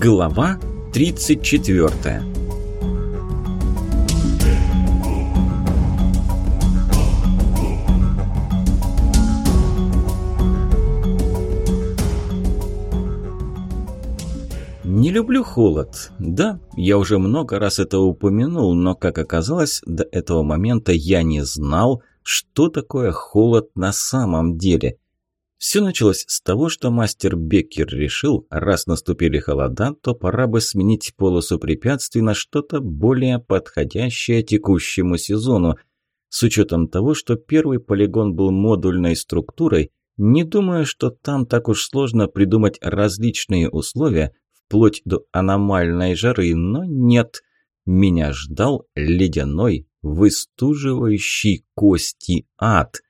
Глава 34 Не люблю холод. Да, я уже много раз это упомянул, но, как оказалось, до этого момента я не знал, что такое холод на самом деле. Все началось с того, что мастер Беккер решил, раз наступили холода, то пора бы сменить полосу препятствий на что-то более подходящее текущему сезону. С учетом того, что первый полигон был модульной структурой, не думаю, что там так уж сложно придумать различные условия, вплоть до аномальной жары, но нет. Меня ждал ледяной, выстуживающий кости ад.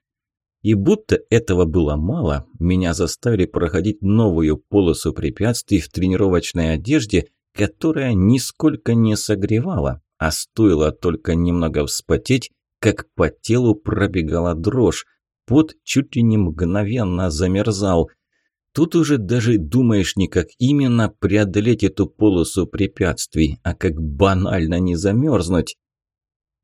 И будто этого было мало, меня заставили проходить новую полосу препятствий в тренировочной одежде, которая нисколько не согревала, а стоило только немного вспотеть, как по телу пробегала дрожь, пот чуть ли не мгновенно замерзал – Тут уже даже думаешь не как именно преодолеть эту полосу препятствий, а как банально не замерзнуть.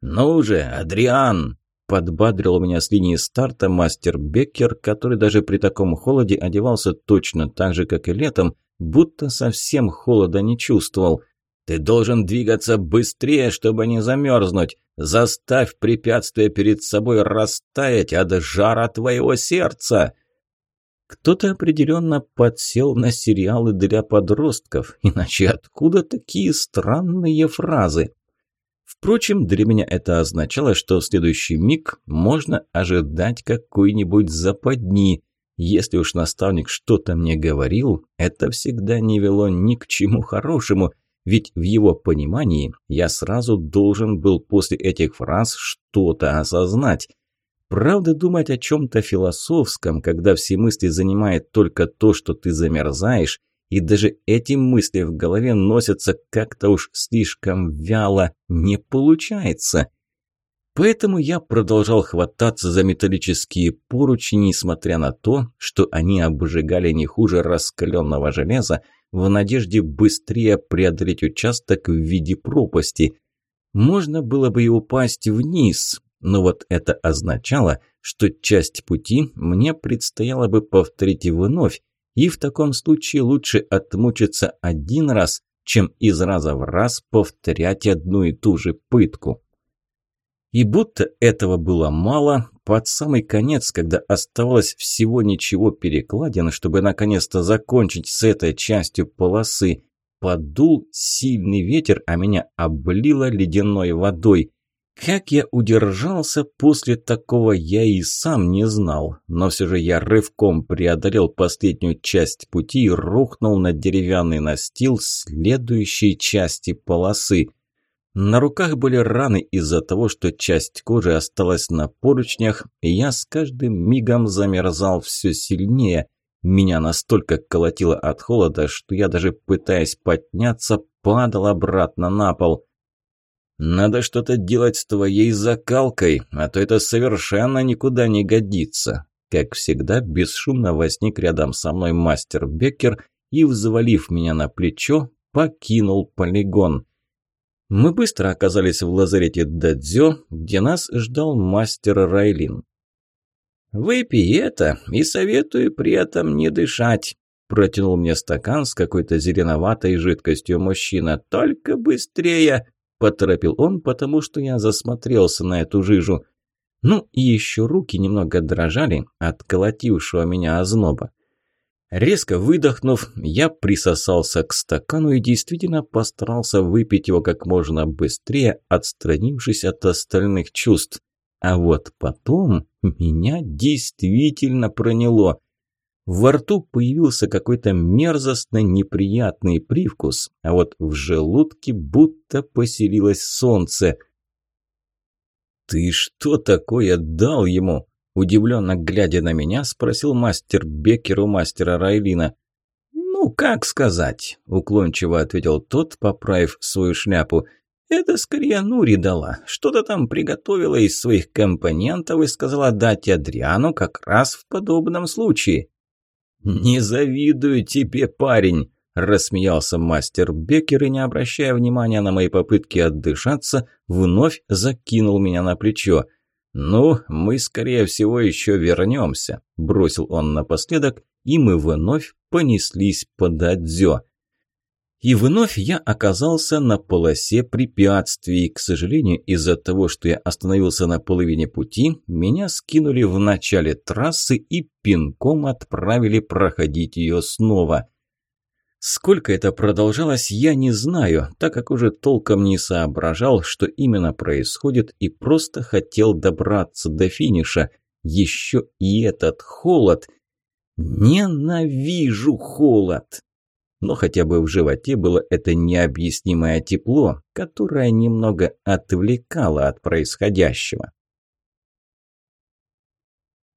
«Ну же, Адриан!» – подбадрил меня с линии старта мастер Беккер, который даже при таком холоде одевался точно так же, как и летом, будто совсем холода не чувствовал. «Ты должен двигаться быстрее, чтобы не замерзнуть. Заставь препятствие перед собой растаять от жара твоего сердца!» Кто-то определенно подсел на сериалы для подростков, иначе откуда такие странные фразы? Впрочем, для меня это означало, что в следующий миг можно ожидать какой-нибудь западни. Если уж наставник что-то мне говорил, это всегда не вело ни к чему хорошему, ведь в его понимании я сразу должен был после этих фраз что-то осознать. Правда, думать о чем-то философском, когда все мысли занимает только то, что ты замерзаешь, и даже эти мысли в голове носятся как-то уж слишком вяло, не получается. Поэтому я продолжал хвататься за металлические поручни, несмотря на то, что они обжигали не хуже раскаленного железа, в надежде быстрее преодолеть участок в виде пропасти. Можно было бы и упасть вниз, но вот это означало, что часть пути мне предстояло бы повторить вновь, и в таком случае лучше отмучиться один раз, чем из раза в раз повторять одну и ту же пытку. И будто этого было мало, под самый конец, когда оставалось всего ничего перекладин, чтобы наконец-то закончить с этой частью полосы, подул сильный ветер, а меня облило ледяной водой. Как я удержался после такого, я и сам не знал, но все же я рывком преодолел последнюю часть пути и рухнул на деревянный настил следующей части полосы. На руках были раны из-за того, что часть кожи осталась на поручнях, и я с каждым мигом замерзал все сильнее. Меня настолько колотило от холода, что я даже пытаясь подняться, падал обратно на пол – надо что-то делать с твоей закалкой, а то это совершенно никуда не годится. Как всегда, бесшумно возник рядом со мной мастер Беккер и, взвалив меня на плечо, покинул полигон. Мы быстро оказались в лазарете Дадзё, где нас ждал мастер Райлин. «Выпей это и советую при этом не дышать», протянул мне стакан с какой-то зеленоватой жидкостью мужчина. «Только быстрее!» Поторопил он, потому что я засмотрелся на эту жижу. Ну и еще руки немного дрожали от колотившего меня озноба. Резко выдохнув, я присосался к стакану и действительно постарался выпить его как можно быстрее, отстранившись от остальных чувств. А вот потом меня действительно проняло. Во рту появился какой-то мерзостно неприятный привкус, а вот в желудке будто поселилось солнце. «Ты что такое дал ему?» Удивленно глядя на меня, спросил мастер Беккер у мастера Райлина. «Ну, как сказать?» – уклончиво ответил тот, поправив свою шляпу. «Это скорее Нури дала. Что-то там приготовила из своих компонентов и сказала дать Адриану как раз в подобном случае». «Не завидую тебе, парень!» – рассмеялся мастер Беккер и, не обращая внимания на мои попытки отдышаться, вновь закинул меня на плечо. «Ну, мы, скорее всего, еще вернемся», – бросил он напоследок, и мы вновь понеслись по дадзё. И вновь я оказался на полосе препятствий. К сожалению, из-за того, что я остановился на половине пути, меня скинули в начале трассы и пинком отправили проходить ее снова. Сколько это продолжалось, я не знаю, так как уже толком не соображал, что именно происходит, и просто хотел добраться до финиша. Еще и этот холод. Ненавижу холод но хотя бы в животе было это необъяснимое тепло, которое немного отвлекало от происходящего.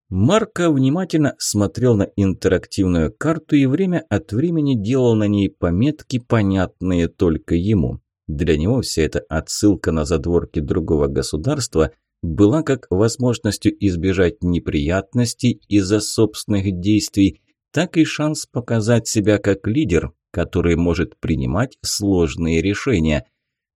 Марко внимательно смотрел на интерактивную карту и время от времени делал на ней пометки, понятные только ему. Для него вся эта отсылка на задворки другого государства была как возможностью избежать неприятностей из-за собственных действий, так и шанс показать себя как лидер, который может принимать сложные решения.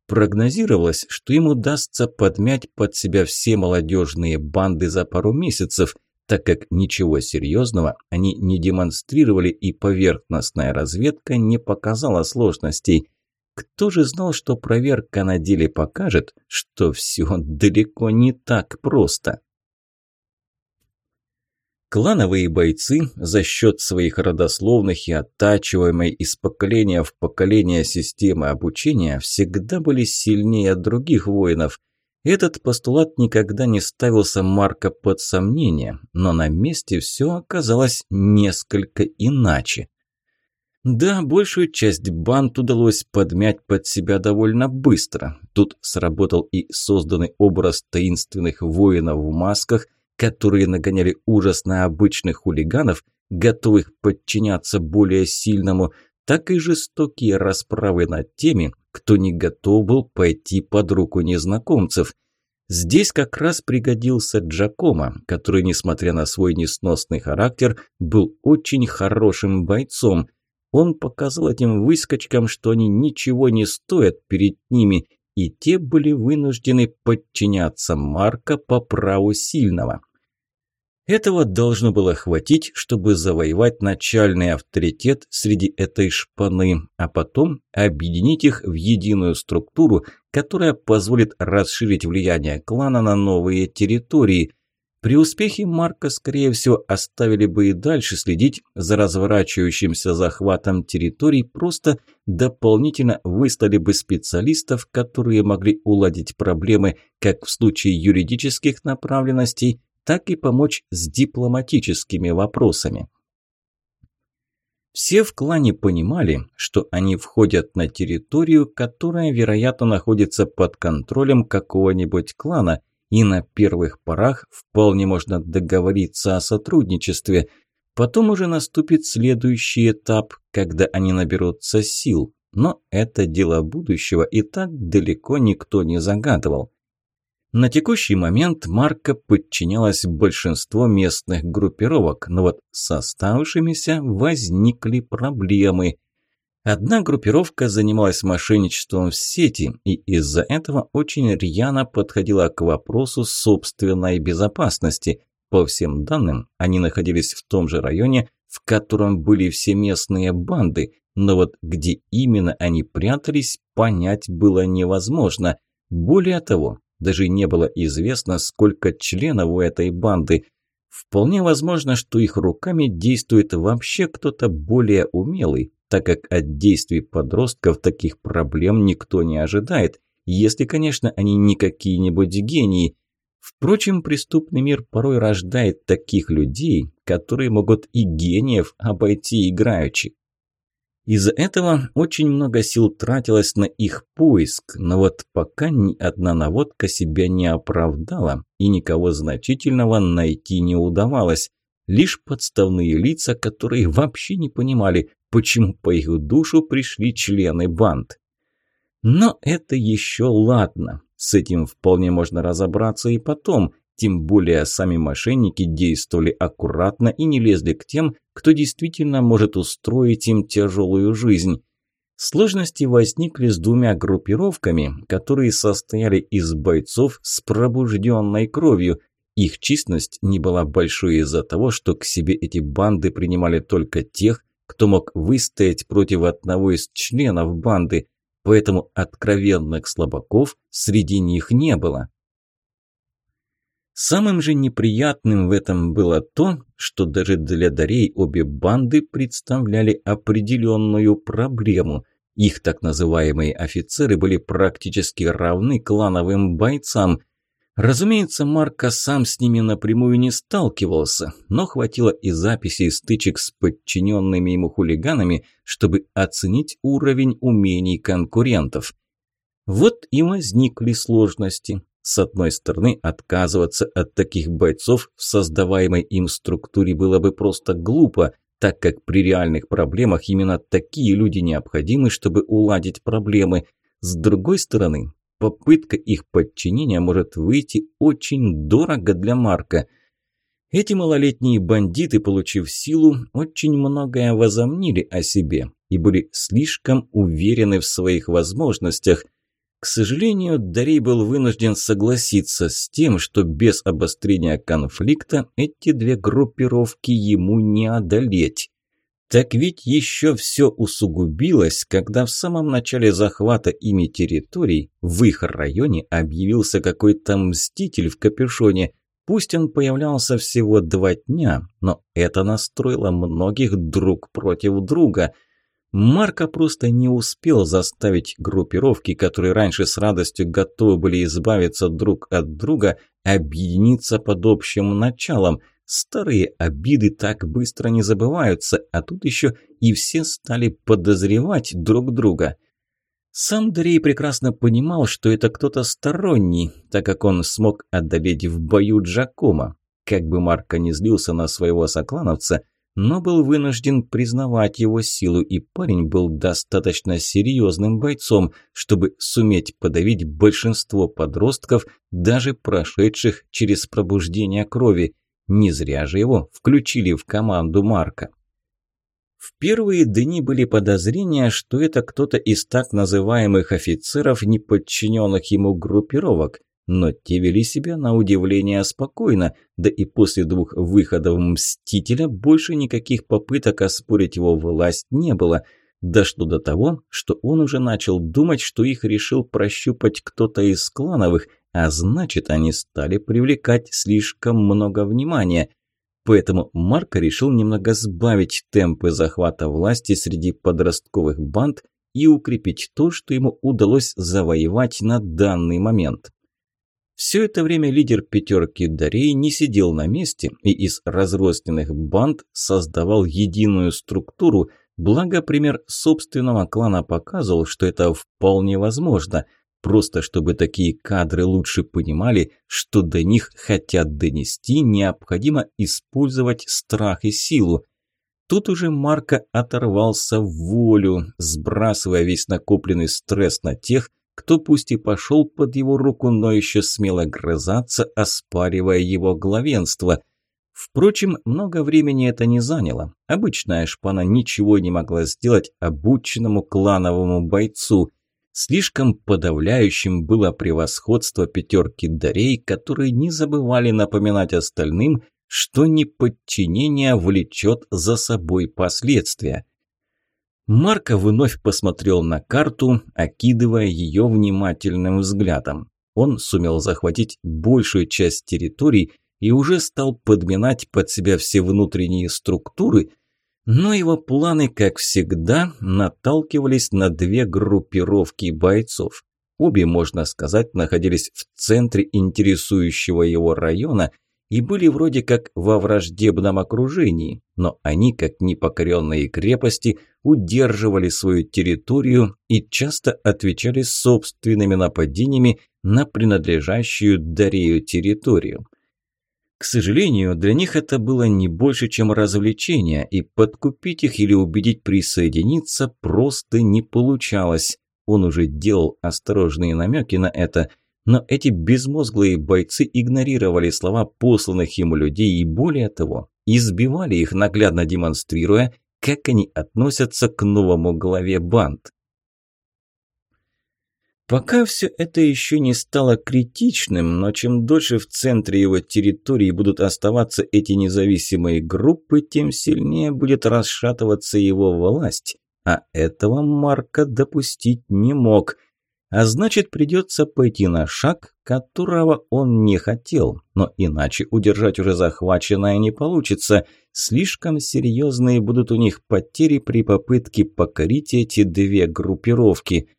Прогнозировалось, что им удастся подмять под себя все молодежные банды за пару месяцев, так как ничего серьезного они не демонстрировали и поверхностная разведка не показала сложностей. Кто же знал, что проверка на деле покажет, что все далеко не так просто? Клановые бойцы за счет своих родословных и оттачиваемой из поколения в поколение системы обучения всегда были сильнее других воинов. Этот постулат никогда не ставился Марка под сомнение, но на месте все оказалось несколько иначе. Да, большую часть банд удалось подмять под себя довольно быстро. Тут сработал и созданный образ таинственных воинов в масках – которые нагоняли ужас на обычных хулиганов, готовых подчиняться более сильному, так и жестокие расправы над теми, кто не готов был пойти под руку незнакомцев. Здесь как раз пригодился Джакомо, который, несмотря на свой несносный характер, был очень хорошим бойцом. Он показал этим выскочкам, что они ничего не стоят перед ними, и те были вынуждены подчиняться Марка по праву сильного. Этого должно было хватить, чтобы завоевать начальный авторитет среди этой шпаны, а потом объединить их в единую структуру, которая позволит расширить влияние клана на новые территории. При успехе Марка, скорее всего, оставили бы и дальше следить за разворачивающимся захватом территорий, просто дополнительно выслали бы специалистов, которые могли уладить проблемы как в случае юридических направленностей, так и помочь с дипломатическими вопросами. Все в клане понимали, что они входят на территорию, которая, вероятно, находится под контролем какого-нибудь клана, и на первых порах вполне можно договориться о сотрудничестве. Потом уже наступит следующий этап, когда они наберутся сил. Но это дело будущего, и так далеко никто не загадывал. На текущий момент марка подчинялась большинство местных группировок, но вот с оставшимися возникли проблемы. Одна группировка занималась мошенничеством в сети и из-за этого очень рьяно подходила к вопросу собственной безопасности. По всем данным, они находились в том же районе, в котором были все местные банды, но вот где именно они прятались, понять было невозможно. Более того, даже не было известно, сколько членов у этой банды. Вполне возможно, что их руками действует вообще кто-то более умелый, так как от действий подростков таких проблем никто не ожидает, если, конечно, они не какие-нибудь гении. Впрочем, преступный мир порой рождает таких людей, которые могут и гениев обойти играючи. Из-за этого очень много сил тратилось на их поиск, но вот пока ни одна наводка себя не оправдала и никого значительного найти не удавалось. Лишь подставные лица, которые вообще не понимали, почему по их душу пришли члены банд. Но это еще ладно. С этим вполне можно разобраться и потом. тем более сами мошенники действовали аккуратно и не лезли к тем, кто действительно может устроить им тяжелую жизнь. Сложности возникли с двумя группировками, которые состояли из бойцов с пробужденной кровью. Их численность не была большой из-за того, что к себе эти банды принимали только тех, кто мог выстоять против одного из членов банды, поэтому откровенных слабаков среди них не было. Самым же неприятным в этом было то, что даже для Дарей обе банды представляли определенную проблему. Их так называемые офицеры были практически равны клановым бойцам. Разумеется, Марко сам с ними напрямую не сталкивался, но хватило и записей стычек с подчиненными ему хулиганами, чтобы оценить уровень умений конкурентов. Вот и возникли сложности. С одной стороны, отказываться от таких бойцов в создаваемой им структуре было бы просто глупо, так как при реальных проблемах именно такие люди необходимы, чтобы уладить проблемы. С другой стороны, попытка их подчинения может выйти очень дорого для Марка. Эти малолетние бандиты, получив силу, очень многое возомнили о себе и были слишком уверены в своих возможностях – к сожалению, Дарей был вынужден согласиться с тем, что без обострения конфликта эти две группировки ему не одолеть. Так ведь еще все усугубилось, когда в самом начале захвата ими территорий в их районе объявился какой-то мститель в капюшоне. Пусть он появлялся всего два дня, но это настроило многих друг против друга – Марко просто не успел заставить группировки, которые раньше с радостью готовы были избавиться друг от друга, объединиться под общим началом. Старые обиды так быстро не забываются, а тут еще и все стали подозревать друг друга. Сам Дарей прекрасно понимал, что это кто-то сторонний, так как он смог одолеть в бою Джакома. Как бы Марко не злился на своего соклановца – но был вынужден признавать его силу, и парень был достаточно серьезным бойцом, чтобы суметь подавить большинство подростков, даже прошедших через пробуждение крови. Не зря же его включили в команду Марка. В первые дни были подозрения, что это кто-то из так называемых офицеров, не подчиненных ему группировок, но те вели себя на удивление спокойно, да и после двух выходов Мстителя больше никаких попыток оспорить его власть не было. Дошло до того, что он уже начал думать, что их решил прощупать кто-то из клановых, а значит, они стали привлекать слишком много внимания. Поэтому Марко решил немного сбавить темпы захвата власти среди подростковых банд и укрепить то, что ему удалось завоевать на данный момент. Все это время лидер пятерки Дарей не сидел на месте и из разрозненных банд создавал единую структуру, благо пример собственного клана показывал, что это вполне возможно, просто чтобы такие кадры лучше понимали, что до них хотят донести, необходимо использовать страх и силу. Тут уже Марко оторвался в волю, сбрасывая весь накопленный стресс на тех, кто пусть и пошел под его руку, но еще смело грызаться, оспаривая его главенство. Впрочем, много времени это не заняло. Обычная шпана ничего не могла сделать обученному клановому бойцу. Слишком подавляющим было превосходство пятерки дарей, которые не забывали напоминать остальным, что неподчинение влечет за собой последствия. Марко вновь посмотрел на карту, окидывая ее внимательным взглядом. Он сумел захватить большую часть территорий и уже стал подминать под себя все внутренние структуры, но его планы, как всегда, наталкивались на две группировки бойцов. Обе, можно сказать, находились в центре интересующего его района – и были вроде как во враждебном окружении, но они, как непокоренные крепости, удерживали свою территорию и часто отвечали собственными нападениями на принадлежащую Дарею территорию. К сожалению, для них это было не больше, чем развлечение, и подкупить их или убедить присоединиться просто не получалось. Он уже делал осторожные намеки на это – Но эти безмозглые бойцы игнорировали слова посланных ему людей и, более того, избивали их, наглядно демонстрируя, как они относятся к новому главе банд. Пока все это еще не стало критичным, но чем дольше в центре его территории будут оставаться эти независимые группы, тем сильнее будет расшатываться его власть. А этого Марка допустить не мог. А значит, придется пойти на шаг, которого он не хотел. Но иначе удержать уже захваченное не получится. Слишком серьезные будут у них потери при попытке покорить эти две группировки –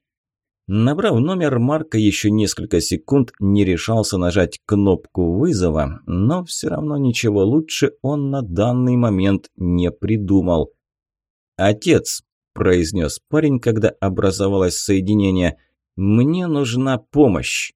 Набрав номер, Марка еще несколько секунд не решался нажать кнопку вызова, но все равно ничего лучше он на данный момент не придумал. «Отец», – произнес парень, когда образовалось соединение, – «мне нужна помощь».